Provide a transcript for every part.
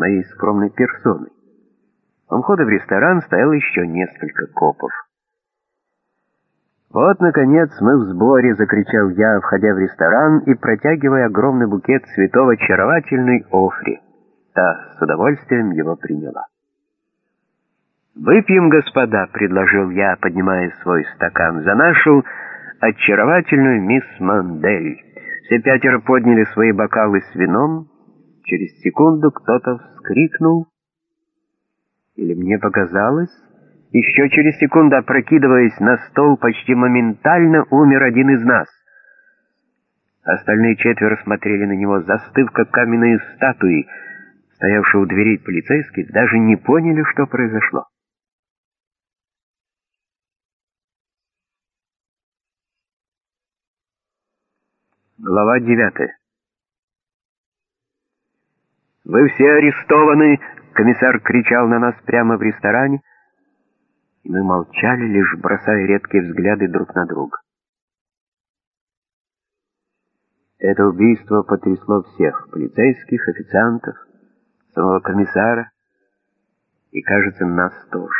моей скромной персоной. У входа в ресторан стояло еще несколько копов. «Вот, наконец, мы в сборе!» — закричал я, входя в ресторан и протягивая огромный букет цветов очаровательной Офри. Та с удовольствием его приняла. «Выпьем, господа!» — предложил я, поднимая свой стакан. «За нашу очаровательную мисс Мандель!» Все пятеро подняли свои бокалы с вином. Через секунду кто-то вскрикнул. Или мне показалось... Еще через секунду, опрокидываясь на стол, почти моментально умер один из нас. Остальные четверо смотрели на него, застыв, как каменные статуи. Стоявшие у дверей полицейских даже не поняли, что произошло. Глава девятая. «Вы все арестованы!» — комиссар кричал на нас прямо в ресторане и мы молчали, лишь бросая редкие взгляды друг на друга. Это убийство потрясло всех — полицейских, официантов, самого комиссара и, кажется, нас тоже.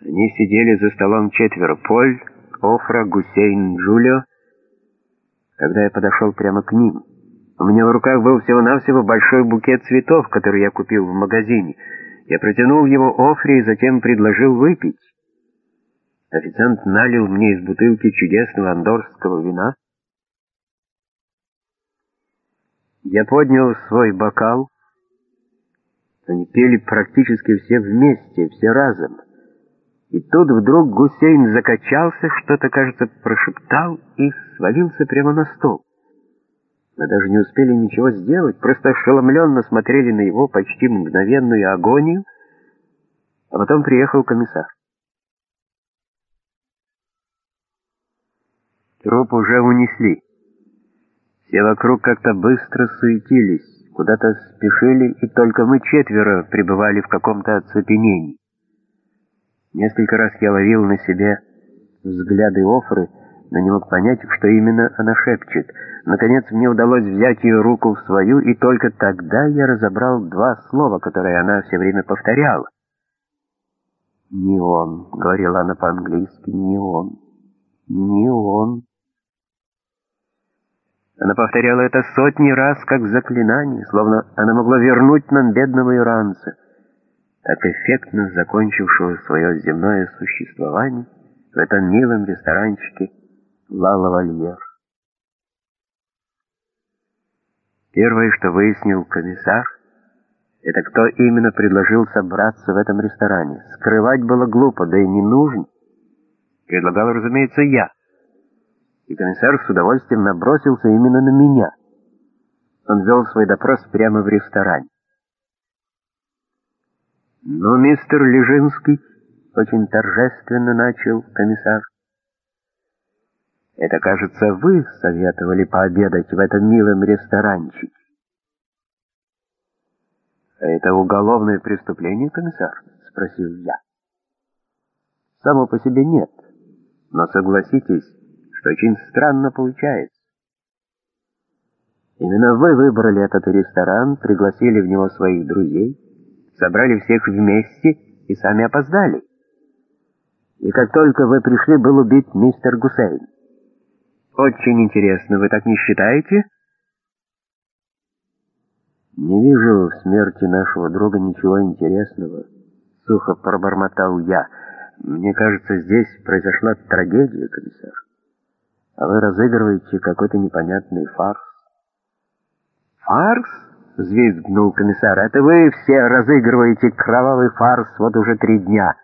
Они сидели за столом четверо — Поль, Офра, Гусейн, Джулио. Когда я подошел прямо к ним, у меня в руках был всего-навсего большой букет цветов, который я купил в магазине — я протянул его Офре и затем предложил выпить. Официант налил мне из бутылки чудесного андорского вина. Я поднял свой бокал. Они пели практически все вместе, все разом. И тут вдруг Гусейн закачался, что-то, кажется, прошептал и свалился прямо на стол. Мы даже не успели ничего сделать, просто ошеломленно смотрели на его почти мгновенную агонию, а потом приехал комиссар. Труп уже унесли. Все вокруг как-то быстро суетились, куда-то спешили, и только мы четверо пребывали в каком-то оцепенении. Несколько раз я ловил на себе взгляды Офры, но не мог понять, что именно она шепчет. Наконец мне удалось взять ее руку в свою, и только тогда я разобрал два слова, которые она все время повторяла. «Не он», — говорила она по-английски, — «не он, не он». Она повторяла это сотни раз, как заклинание, словно она могла вернуть нам бедного иранца, так эффектно закончившего свое земное существование в этом милом ресторанчике Ла-Лавальер. Первое, что выяснил комиссар, это кто именно предложил собраться в этом ресторане. Скрывать было глупо, да и не нужно. Предлагал, разумеется, я. И комиссар с удовольствием набросился именно на меня. Он вел свой допрос прямо в ресторане. «Ну, мистер Лежинский», — очень торжественно начал комиссар, это, кажется, вы советовали пообедать в этом милом ресторанчике. «Это уголовное преступление, комиссар?» — спросил я. «Само по себе нет, но согласитесь, что очень странно получается. Именно вы выбрали этот ресторан, пригласили в него своих друзей, собрали всех вместе и сами опоздали. И как только вы пришли, был убит мистер Гусейн. Очень интересно, вы так не считаете? Не вижу в смерти нашего друга ничего интересного, сухо пробормотал я. Мне кажется, здесь произошла трагедия, комиссар. А вы разыгрываете какой-то непонятный фарс. Фарс? Взвизгнул комиссар. Это вы все разыгрываете кровавый фарс вот уже три дня.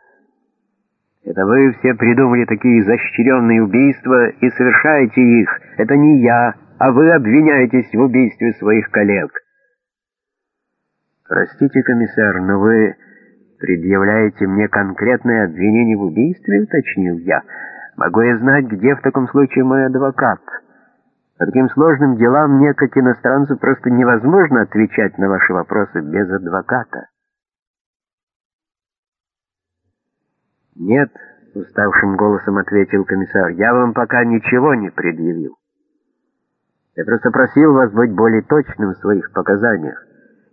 Это вы все придумали такие изощренные убийства и совершаете их. Это не я, а вы обвиняетесь в убийстве своих коллег. Простите, комиссар, но вы предъявляете мне конкретное обвинение в убийстве, уточнил я. Могу я знать, где в таком случае мой адвокат? По таким сложным делам мне, как иностранцу, просто невозможно отвечать на ваши вопросы без адвоката. «Нет», — уставшим голосом ответил комиссар, — «я вам пока ничего не предъявил. Я просто просил вас быть более точным в своих показаниях.